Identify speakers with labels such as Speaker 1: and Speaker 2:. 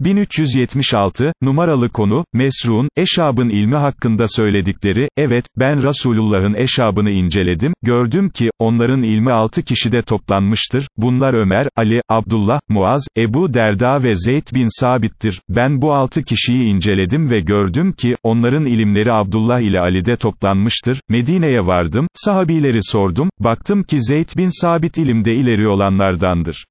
Speaker 1: 1376, numaralı konu, Mesrun, Eşab'ın ilmi hakkında söyledikleri, evet, ben Resulullah'ın Eşab'ını inceledim, gördüm ki, onların ilmi altı kişide toplanmıştır, bunlar Ömer, Ali, Abdullah, Muaz, Ebu Derda ve Zeyd bin Sabit'tir, ben bu altı kişiyi inceledim ve gördüm ki, onların ilimleri Abdullah ile Ali'de toplanmıştır, Medine'ye vardım, sahabileri sordum, baktım ki Zeyd bin Sabit ilimde ileri olanlardandır.